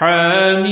حميد